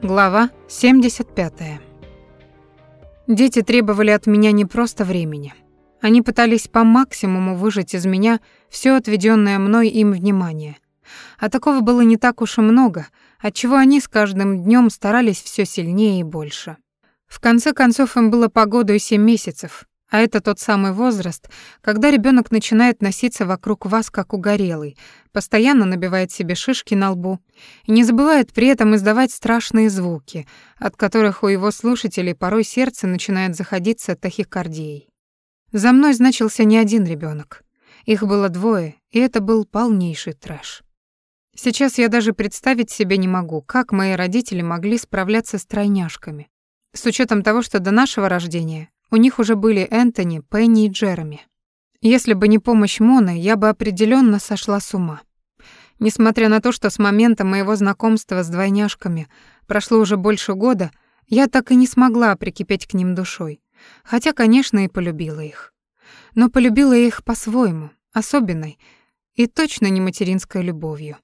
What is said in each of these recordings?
Глава 75. Дети требовали от меня не просто времени. Они пытались по максимуму выжать из меня все отведенное мной им внимание. А такого было не так уж и много, отчего они с каждым днем старались все сильнее и больше. В конце концов им было по году и семь месяцев, а это тот самый возраст, когда ребенок начинает носиться вокруг вас как угорелый, постоянно набивает себе шишки на лбу и не забывает при этом издавать страшные звуки, от которых у его слушателей порой сердце начинает заходиться тахикардией. За мной значился не один ребенок. Их было двое, и это был полнейший трэш. Сейчас я даже представить себе не могу, как мои родители могли справляться с тройняшками. С учетом того, что до нашего рождения у них уже были Энтони, Пенни и Джереми. Если бы не помощь Моны, я бы определенно сошла с ума. Несмотря на то, что с момента моего знакомства с двойняшками прошло уже больше года, я так и не смогла прикипеть к ним душой. Хотя, конечно, и полюбила их. Но полюбила их по-своему, особенной и точно не материнской любовью.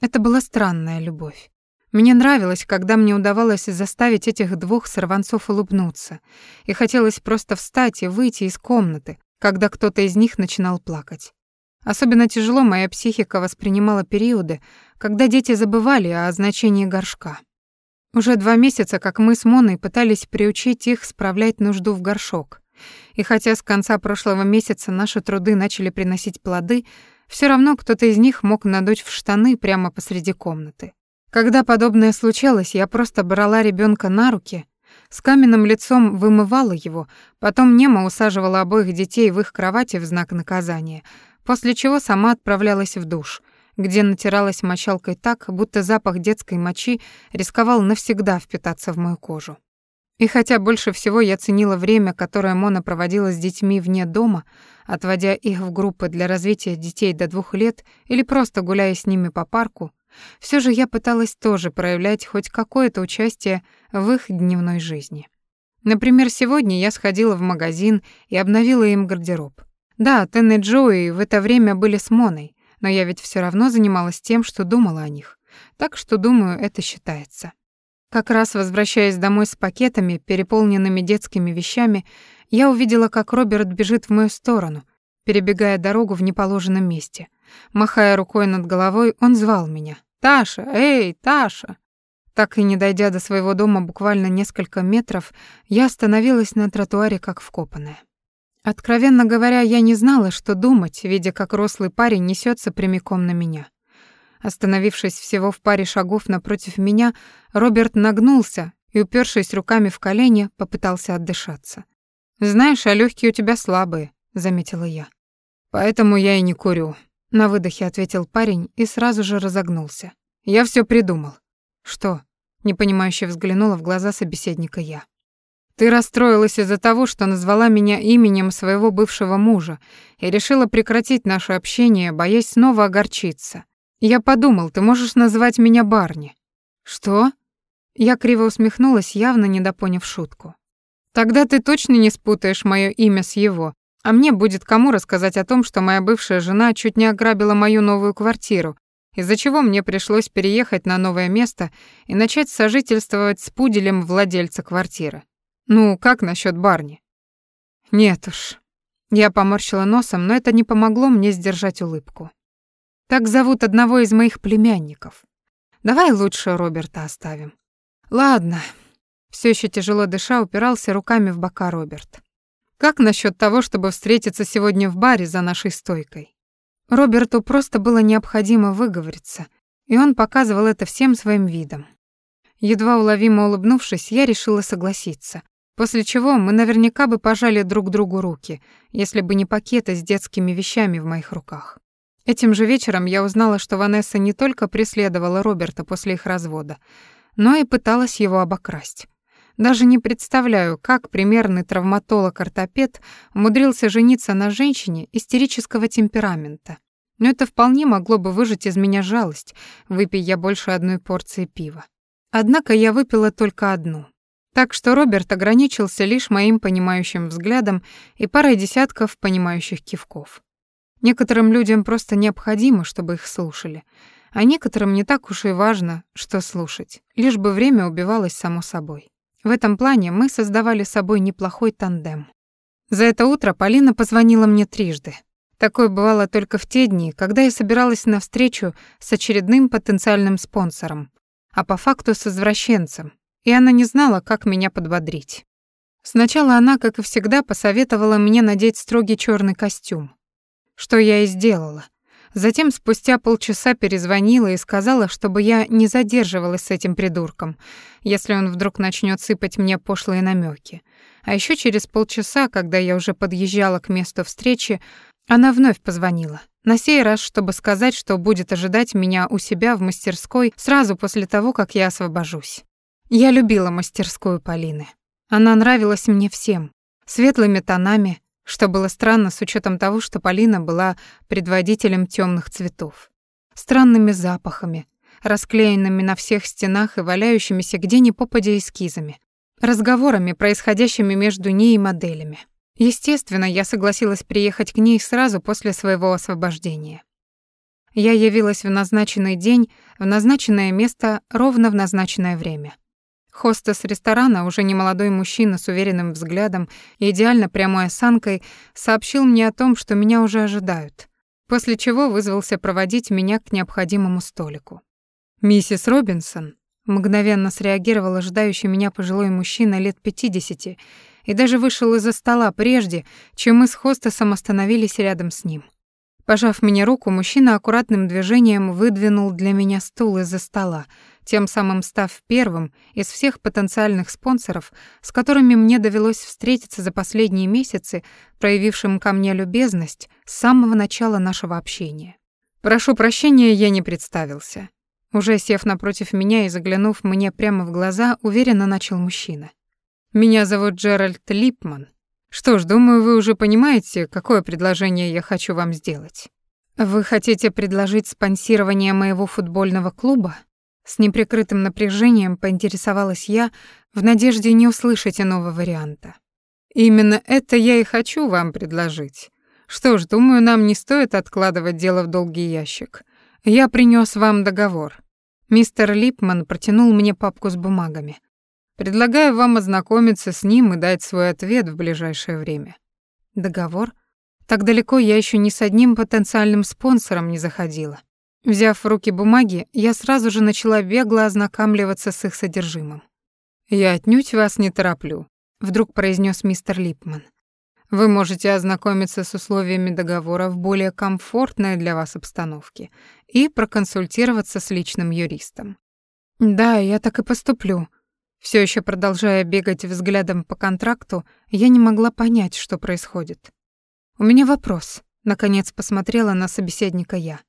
Это была странная любовь. Мне нравилось, когда мне удавалось заставить этих двух сорванцов улыбнуться, и хотелось просто встать и выйти из комнаты, когда кто-то из них начинал плакать. Особенно тяжело моя психика воспринимала периоды, когда дети забывали о значении горшка. Уже два месяца, как мы с Моной пытались приучить их справлять нужду в горшок. И хотя с конца прошлого месяца наши труды начали приносить плоды, все равно кто-то из них мог надуть в штаны прямо посреди комнаты. Когда подобное случалось, я просто брала ребенка на руки, с каменным лицом вымывала его, потом немо усаживала обоих детей в их кровати в знак наказания, после чего сама отправлялась в душ, где натиралась мочалкой так, будто запах детской мочи рисковал навсегда впитаться в мою кожу. И хотя больше всего я ценила время, которое Мона проводила с детьми вне дома, отводя их в группы для развития детей до двух лет или просто гуляя с ними по парку, все же я пыталась тоже проявлять хоть какое-то участие в их дневной жизни. Например, сегодня я сходила в магазин и обновила им гардероб. Да, Тен и Джои в это время были с Моной, но я ведь все равно занималась тем, что думала о них. Так что, думаю, это считается. Как раз возвращаясь домой с пакетами, переполненными детскими вещами, я увидела, как Роберт бежит в мою сторону, перебегая дорогу в неположенном месте. Махая рукой над головой, он звал меня. «Таша! Эй, Таша!» Так и не дойдя до своего дома буквально несколько метров, я остановилась на тротуаре как вкопанная. Откровенно говоря, я не знала, что думать, видя, как рослый парень несется прямиком на меня. Остановившись всего в паре шагов напротив меня, Роберт нагнулся и, упершись руками в колени, попытался отдышаться. «Знаешь, а легкие у тебя слабые», — заметила я. «Поэтому я и не курю», на выдохе ответил парень и сразу же разогнулся. Я все придумал. Что? Непонимающе взглянула в глаза собеседника я. Ты расстроилась из-за того, что назвала меня именем своего бывшего мужа и решила прекратить наше общение, боясь снова огорчиться. Я подумал, ты можешь назвать меня Барни. Что? Я криво усмехнулась, явно недопоняв шутку. Тогда ты точно не спутаешь моё имя с его, а мне будет кому рассказать о том, что моя бывшая жена чуть не ограбила мою новую квартиру, из-за чего мне пришлось переехать на новое место и начать сожительствовать с пуделем владельца квартиры. Ну, как насчет Барни? Нет уж. Я поморщила носом, но это не помогло мне сдержать улыбку. Так зовут одного из моих племянников. Давай лучше Роберта оставим. Ладно. Все еще тяжело дыша, упирался руками в бока Роберт. Как насчет того, чтобы встретиться сегодня в баре за нашей стойкой? Роберту просто было необходимо выговориться, и он показывал это всем своим видом. Едва уловимо улыбнувшись, я решила согласиться, после чего мы наверняка бы пожали друг другу руки, если бы не пакеты с детскими вещами в моих руках. Этим же вечером я узнала, что Ванесса не только преследовала Роберта после их развода, но и пыталась его обокрасть. Даже не представляю, как примерный травматолог-ортопед умудрился жениться на женщине истерического темперамента. Но это вполне могло бы выжать из меня жалость, выпей я больше одной порции пива. Однако я выпила только одну. Так что Роберт ограничился лишь моим понимающим взглядом и парой десятков понимающих кивков. Некоторым людям просто необходимо, чтобы их слушали. а некоторым не так уж и важно, что слушать, лишь бы время убивалось само собой. В этом плане мы создавали собой неплохой тандем. За это утро Полина позвонила мне трижды. Такое бывало только в те дни, когда я собиралась на встречу с очередным потенциальным спонсором, а по факту с извращенцем, и она не знала, как меня подбодрить. Сначала она, как и всегда, посоветовала мне надеть строгий черный костюм, что я и сделала. Затем спустя полчаса перезвонила и сказала, чтобы я не задерживалась с этим придурком, если он вдруг начнет сыпать мне пошлые намеки. А еще через полчаса, когда я уже подъезжала к месту встречи, она вновь позвонила. На сей раз, чтобы сказать, что будет ожидать меня у себя в мастерской сразу после того, как я освобожусь. Я любила мастерскую Полины. Она нравилась мне всем. Светлыми тонами, что было странно с учетом того, что Полина была предводителем темных цветов. Странными запахами, расклеенными на всех стенах и валяющимися где ни попадя эскизами, разговорами, происходящими между ней и моделями. Естественно, я согласилась приехать к ней сразу после своего освобождения. Я явилась в назначенный день, в назначенное место, ровно в назначенное время. Хостес ресторана, уже немолодой мужчина с уверенным взглядом и идеально прямой осанкой, сообщил мне о том, что меня уже ожидают, после чего вызвался проводить меня к необходимому столику. «Миссис Робинсон», мгновенно среагировал ожидающий меня пожилой мужчина лет пятидесяти и даже вышел из-за стола прежде, чем мы с хостесом остановились рядом с ним. Пожав мне руку, мужчина аккуратным движением выдвинул для меня стул из-за стола, тем самым став первым из всех потенциальных спонсоров, с которыми мне довелось встретиться за последние месяцы, проявившим ко мне любезность с самого начала нашего общения. Прошу прощения, я не представился. Уже сев напротив меня и заглянув мне прямо в глаза, уверенно начал мужчина. Меня зовут Джеральд Липман. Что ж, думаю, вы уже понимаете, какое предложение я хочу вам сделать. Вы хотите предложить спонсирование моего футбольного клуба? С неприкрытым напряжением поинтересовалась я в надежде не услышать иного варианта. Именно это я и хочу вам предложить. Что ж, думаю, нам не стоит откладывать дело в долгий ящик. Я принес вам договор. Мистер Липман протянул мне папку с бумагами. Предлагаю вам ознакомиться с ним и дать свой ответ в ближайшее время. Договор? Так далеко я еще ни с одним потенциальным спонсором не заходила. Взяв в руки бумаги, я сразу же начала бегло ознакомливаться с их содержимым. «Я отнюдь вас не тороплю», — вдруг произнес мистер Липман. «Вы можете ознакомиться с условиями договора в более комфортной для вас обстановке и проконсультироваться с личным юристом». «Да, я так и поступлю». Все еще продолжая бегать взглядом по контракту, я не могла понять, что происходит. «У меня вопрос», — наконец посмотрела на собеседника я.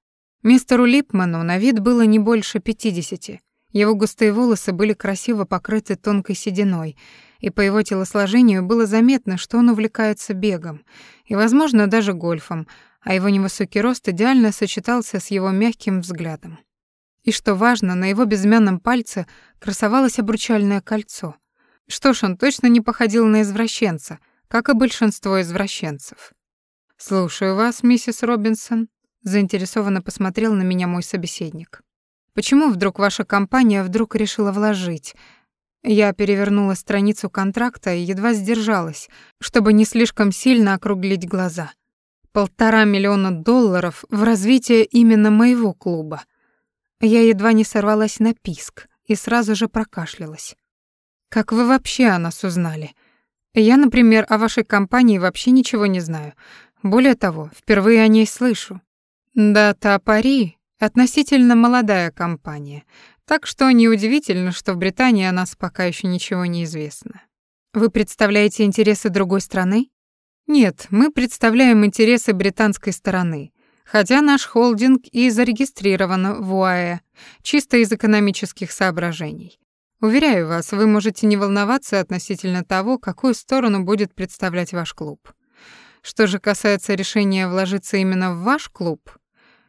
Мистеру Липману на вид было не больше пятидесяти. Его густые волосы были красиво покрыты тонкой сединой, и по его телосложению было заметно, что он увлекается бегом и, возможно, даже гольфом, а его невысокий рост идеально сочетался с его мягким взглядом. И что важно, на его безымянном пальце красовалось обручальное кольцо. Что ж, он точно не походил на извращенца, как и большинство извращенцев. «Слушаю вас, миссис Робинсон», заинтересованно посмотрел на меня мой собеседник. Почему вдруг ваша компания вдруг решила вложить? Я перевернула страницу контракта и едва сдержалась, чтобы не слишком сильно округлить глаза. Полтора миллиона долларов в развитие именно моего клуба. Я едва не сорвалась на писк и сразу же прокашлялась. Как вы вообще о нас узнали? Я, например, о вашей компании вообще ничего не знаю. Более того, впервые о ней слышу. Дата Пари — относительно молодая компания, так что неудивительно, что в Британии о нас пока еще ничего не известно. Вы представляете интересы другой страны? Нет, мы представляем интересы британской стороны, хотя наш холдинг и зарегистрирован в УАЭ, чисто из экономических соображений. Уверяю вас, вы можете не волноваться относительно того, какую сторону будет представлять ваш клуб. Что же касается решения вложиться именно в ваш клуб,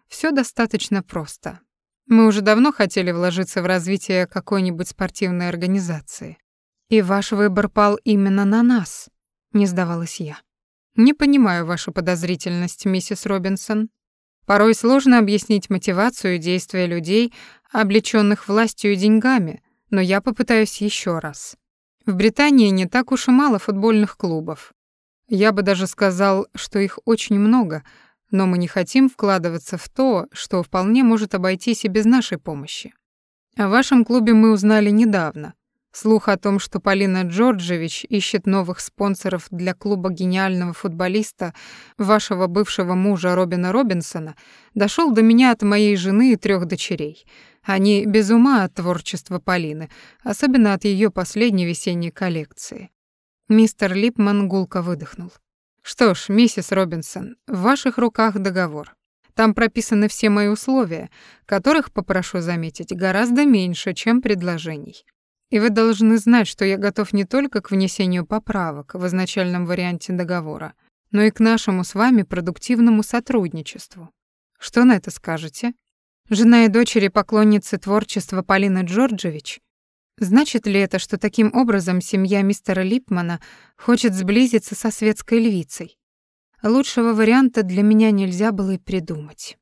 все достаточно просто. Мы уже давно хотели вложиться в развитие какой-нибудь спортивной организации. И ваш выбор пал именно на нас, не сдавалась я. Не понимаю вашу подозрительность, миссис Робинсон. Порой сложно объяснить мотивацию действия людей, облечённых властью и деньгами, но я попытаюсь ещё раз. В Британии не так уж и мало футбольных клубов. Я бы даже сказал, что их очень много, но мы не хотим вкладываться в то, что вполне может обойтись и без нашей помощи. О вашем клубе мы узнали недавно. Слух о том, что Полина Джорджевич ищет новых спонсоров для клуба гениального футболиста вашего бывшего мужа Робина Робинсона, дошел до меня от моей жены и трех дочерей. Они без ума от творчества Полины, особенно от ее последней весенней коллекции. Мистер Липман гулко выдохнул. Что ж, миссис Робинсон, в ваших руках договор. Там прописаны все мои условия, которых, попрошу заметить, гораздо меньше, чем предложений. И вы должны знать, что я готов не только к внесению поправок в изначальном варианте договора, но и к нашему с вами продуктивному сотрудничеству. Что на это скажете? Жена и дочери поклонницы творчества Полины Джорджевич? Значит ли это, что таким образом семья мистера Липмана хочет сблизиться со светской львицей? Лучшего варианта для меня нельзя было и придумать.